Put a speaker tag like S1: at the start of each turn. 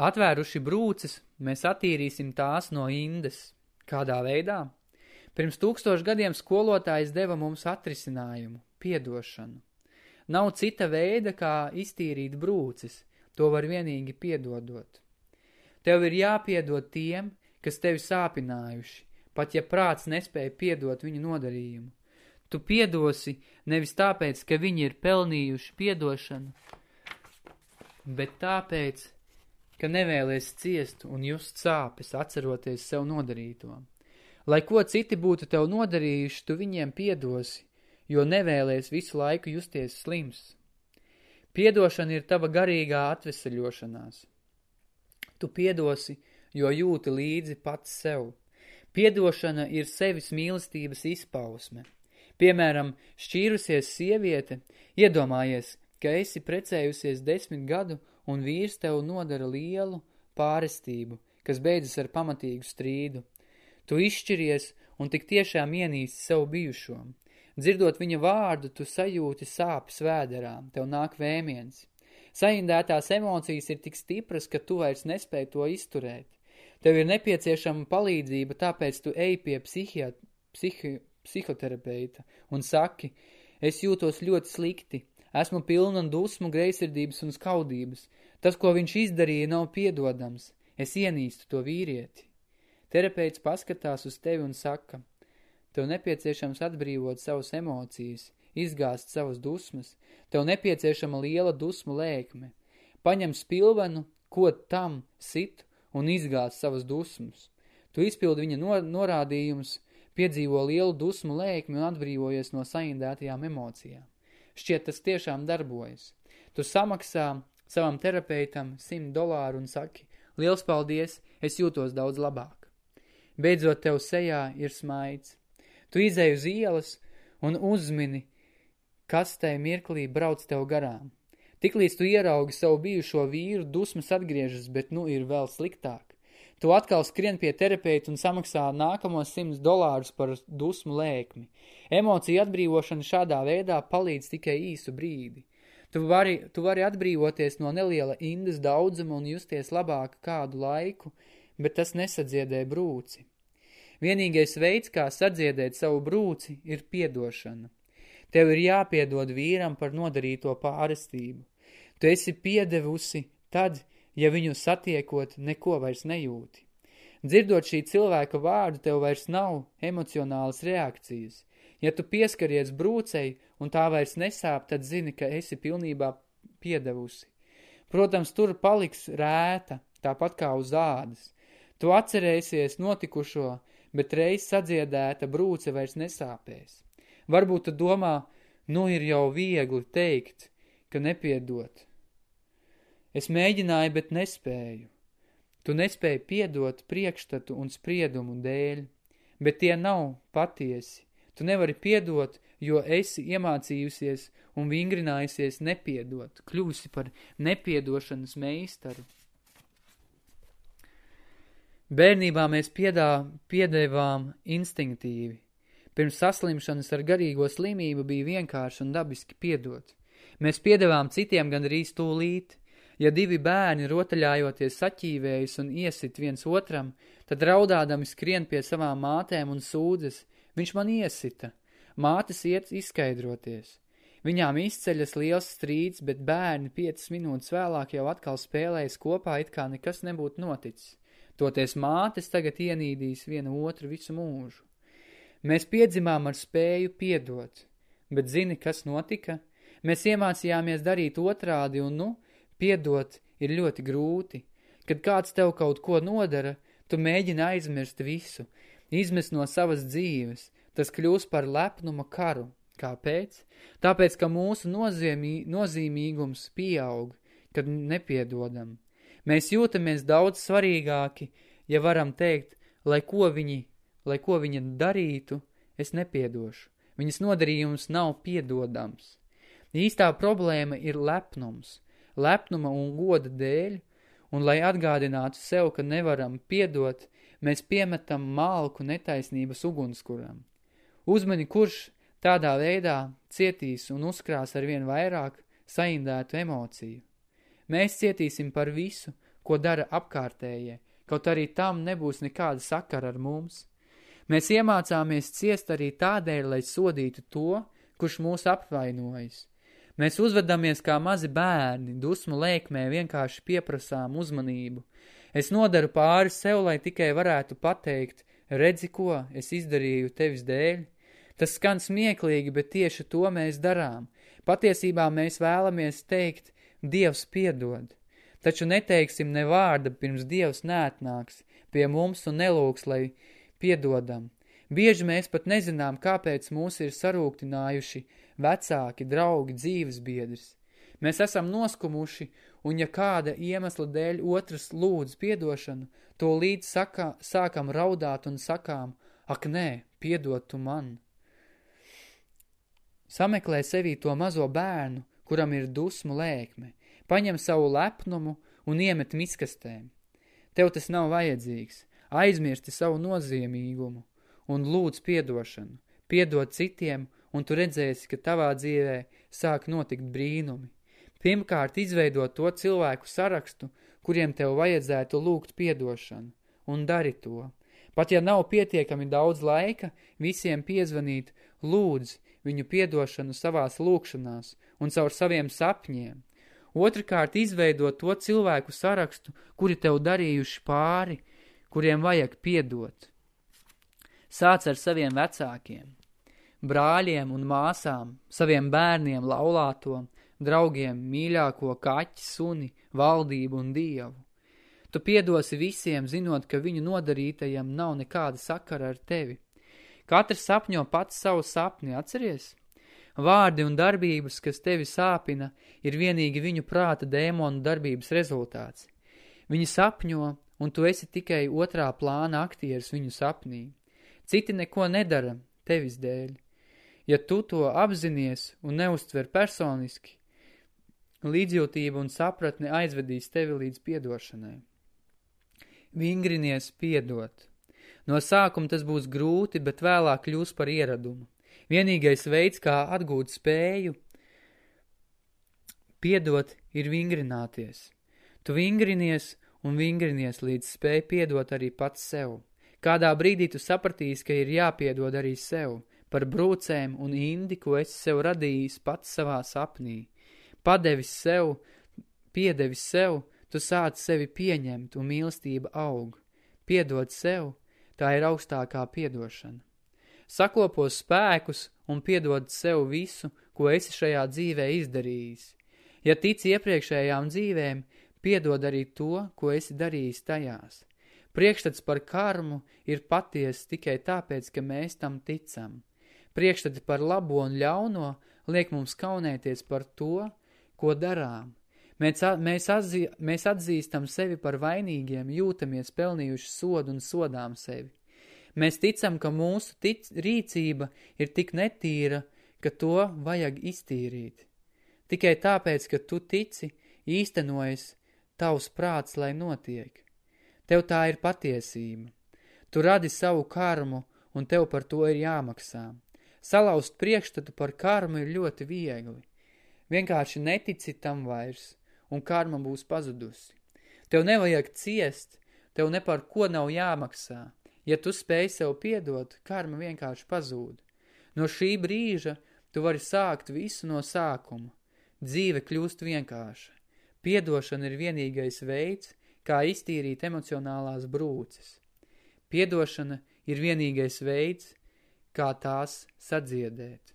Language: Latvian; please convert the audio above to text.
S1: Atvēruši brūces, mēs attīrīsim tās no indes. Kādā veidā? Pirms tūkstošu gadiem skolotājs deva mums atrisinājumu – piedošanu. Nav cita veida, kā iztīrīt brūces, to var vienīgi piedodot. Tev ir jāpiedod tiem, kas tevi sāpinājuši, pat ja prāts nespēja piedot viņu nodarījumu. Tu piedosi nevis tāpēc, ka viņi ir pelnījuši piedošanu, bet tāpēc, ka nevēlies ciest un just sāpes, atceroties sev nodarīto. Lai ko citi būtu tev nodarījuši, tu viņiem piedosi, jo nevēlies visu laiku justies slims. Piedošana ir tava garīgā atveseļošanās. Tu piedosi, jo jūti līdzi pats sev. Piedošana ir sevis mīlestības izpausme. Piemēram, šķīrusies sieviete, iedomājies, ka esi precējusies desmit gadu un vīrs tev nodara lielu pārestību, kas beidzas ar pamatīgu strīdu. Tu izšķiries un tik tiešām ienīsti savu bijušo. Dzirdot viņa vārdu, tu sajūti sāpes vēderā, tev nāk vēmiens. Saindētās emocijas ir tik stipras, ka tu vairs nespēj to izturēt. Tev ir nepieciešama palīdzība, tāpēc tu ej pie psihiat, psihi, psihoterapeita un saki, es jūtos ļoti slikti, esmu pilna dusmu, greisirdības un skaudības. Tas, ko viņš izdarīja, nav piedodams. Es ienīstu to vīrieti. Terapeits paskatās uz tevi un saka, tev nepieciešams atbrīvot savas emocijas, izgāst savas dusmas, tev nepieciešama liela dusmu lēkme. Paņem spilvenu, ko tam sit un izgāst savas dusmas. Tu izpildi viņa no, norādījumus, piedzīvo lielu dusmu lēkmi un atbrīvojies no saindētajām emocijām. Šķiet, tas tiešām darbojas. Tu samaksā savam terapeitam 100 dolāru un saki, liels paldies, es jūtos daudz labāk. Beidzot tev sejā ir smaids. Tu izēji uz ielas un uzmini, kas tai mirklī brauc tev garām. Tiklīdz tu ieraugi savu bijušo vīru, dusmas atgriežas, bet nu ir vēl sliktāk. Tu atkal skrien pie terapeita un samaksā nākamos 100 dolārus par dusmu lēkmi. Emocija atbrīvošana šādā veidā palīdz tikai īsu brīdi. Tu vari, tu vari atbrīvoties no neliela indas daudzuma un justies labāk kādu laiku, bet tas nesadziedē brūci. Vienīgais veids, kā sadziedēt savu brūci, ir piedošana. Tev ir jāpiedod vīram par nodarīto pārestību. Tu esi piedevusi tad, ja viņu satiekot, neko vairs nejūti. Dzirdot šī cilvēka vārdu, tev vairs nav emocionālas reakcijas. Ja tu pieskaries brūcei un tā vairs nesāp, tad zini, ka esi pilnībā piedevusi. Protams, tur paliks rēta, tāpat kā uz ādas. Tu atcerēsies notikušo, bet reiz sadziedēta brūce vairs nesāpēs. Varbūt tu domā, nu ir jau viegli teikt, ka nepiedot. Es mēģināju, bet nespēju. Tu nespēji piedot priekšstatu un spriedumu dēļ, bet tie nav patiesi. Tu nevari piedot, jo esi iemācījusies un vingrinājusies nepiedot, kļūsi par nepiedošanas meistaru. Bērnībā mēs piedā, piedēvām instinktīvi. Pirms saslimšanas ar garīgo slimību bija vienkārši un dabiski piedot. Mēs piedevām citiem gandrīz tūlīt, Ja divi bērni rotaļājoties saķīvējas un iesit viens otram, tad raudādami skrien pie savām mātēm un sūdzes, viņš man iesita. Mātes iet izskaidroties. Viņām izceļas liels strīds, bet bērni piecas minūtes vēlāk jau atkal spēlējas kopā, it kā nekas nebūtu noticis. Toties mātes tagad ienīdīs viena otru visu mūžu. Mēs piedzimām ar spēju piedot, bet zini, kas notika? Mēs iemācījāmies darīt otrādi un, nu, Piedot ir ļoti grūti. Kad kāds tev kaut ko nodara, tu mēģini aizmirst visu, izmest no savas dzīves. Tas kļūst par lepnuma karu. Kāpēc? Tāpēc, ka mūsu nozīmī, nozīmīgums pieaug, kad nepiedodam. Mēs jūtamies daudz svarīgāki, ja varam teikt, lai ko viņi, lai ko viņa darītu, es nepiedošu. Viņas nodarījums nav piedodams. Īstā problēma ir lepnums – lepnuma un goda dēļ, un lai atgādinātu sev, ka nevaram piedot, mēs piemetam malku netaisnības ugunskuram. Uzmani, kurš tādā veidā cietīs un uzkrās ar vien vairāk saindētu emociju. Mēs cietīsim par visu, ko dara apkārtējie, kaut arī tam nebūs nekāda sakara ar mums. Mēs iemācāmies ciest arī tādēļ, lai sodītu to, kurš mūs apvainojas. Mēs uzvedamies kā mazi bērni, dusmu lēkmē vienkārši pieprasām uzmanību. Es nodaru pāri sev, lai tikai varētu pateikt, redzi, ko es izdarīju tevis dēļ. Tas skan smieklīgi, bet tieši to mēs darām. Patiesībā mēs vēlamies teikt, Dievs piedod. Taču neteiksim ne vārda, pirms Dievs neatnāks pie mums un nelūks, lai piedodam. Bieži mēs pat nezinām, kāpēc mūs ir sarūktinājuši vecāki, draugi, dzīves biedrs. Mēs esam noskumuši, un ja kāda iemesla dēļ otrs lūdz piedošanu, to līdz sakā, sākam raudāt un sakām, ak nē, piedod tu man. Sameklē sevī to mazo bērnu, kuram ir dusmu lēkme, paņem savu lepnumu un iemet miskastēm. Tev tas nav vajadzīgs, aizmirsti savu nozīmīgumu un lūdz piedošanu, piedod citiem, un tu redzēsi, ka tavā dzīvē sāk notikt brīnumi. Pirmkārt, izveidot to cilvēku sarakstu, kuriem tev vajadzētu lūgt piedošanu, un dari to. Pat ja nav pietiekami daudz laika, visiem piezvanīt, lūdz viņu piedošanu savās lūkšanās un caur saviem sapņiem. Otrakārt, izveidot to cilvēku sarakstu, kuri tev darījuši pāri, kuriem vajag piedot. Sāc ar saviem vecākiem, brāļiem un māsām, saviem bērniem laulāto, draugiem mīļāko kaķi, suni, valdību un dievu. Tu piedosi visiem, zinot, ka viņu nodarītajam nav nekāda sakara ar tevi. Katrs sapņo pats savu sapni, atceries? Vārdi un darbības, kas tevi sāpina, ir vienīgi viņu prāta dēmonu darbības rezultāts. Viņi sapņo, un tu esi tikai otrā plāna aktieris viņu sapnī. Citi neko nedara tevis dēļ. Ja tu to apzinies un neuztver personiski, līdzjūtība un sapratne aizvedīs tevi līdz piedošanai. Vingrinies piedot. No sākuma tas būs grūti, bet vēlāk kļūs par ieradumu. Vienīgais veids, kā atgūt spēju, piedot, ir vingrināties. Tu vingrinies un vingrinies līdz spēj piedot arī pats sev. Kādā brīdī tu sapratīsi, ka ir jāpiedod arī sev, par brūcēm un indi, ko esi sev radījis pats savā sapnī. Padevis sev, piedevis sev, tu sāc sevi pieņemt un mīlestība aug. Piedod sev, tā ir augstākā piedošana. Sakopos spēkus un piedod sev visu, ko esi šajā dzīvē izdarījis. Ja tici iepriekšējām dzīvēm, piedod arī to, ko esi darījis tajās. Priekšstats par karmu ir paties tikai tāpēc, ka mēs tam ticam. Priekšstati par labo un ļauno liek mums kaunēties par to, ko darām. Mēs, mēs, atzī, mēs atzīstam sevi par vainīgiem, jūtamies pelnījuši sodu un sodām sevi. Mēs ticam, ka mūsu tic, rīcība ir tik netīra, ka to vajag iztīrīt. Tikai tāpēc, ka tu tici, īstenojas tavs prāts, lai notiek. Tev tā ir patiesība. Tu radi savu karmu, un tev par to ir jāmaksā. Salauzt priekšstatu par karmu ir ļoti viegli. Vienkārši netici tam vairs, un karma būs pazudusi. Tev nevajag ciest, tev ne par ko nav jāmaksā. Ja tu spēj sev piedot, karma vienkārši pazūd. No šī brīža tu vari sākt visu no sākuma. Dzīve kļūst vienkārša. Piedošana ir vienīgais veids, kā iztīrīt emocionālās brūces. Piedošana ir vienīgais veids, kā tās sadziedēt.